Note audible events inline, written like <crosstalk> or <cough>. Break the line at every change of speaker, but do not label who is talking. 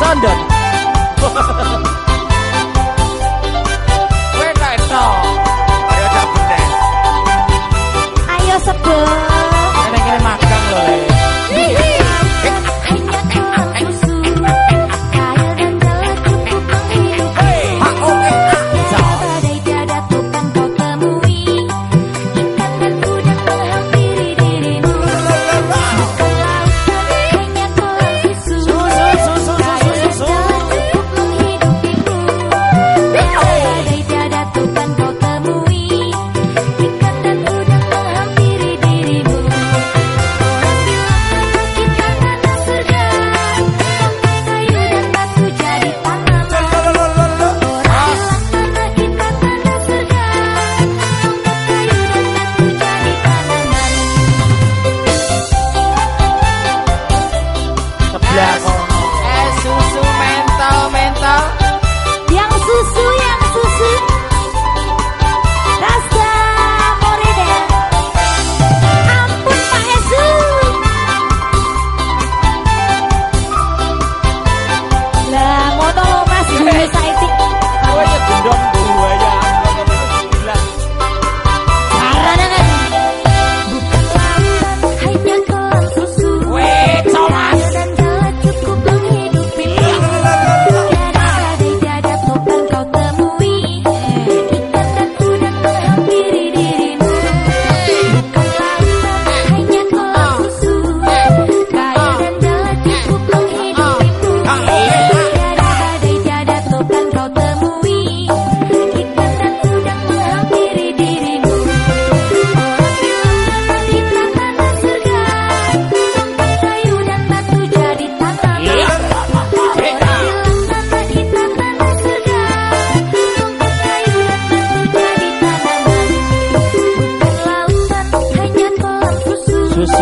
barang <laughs>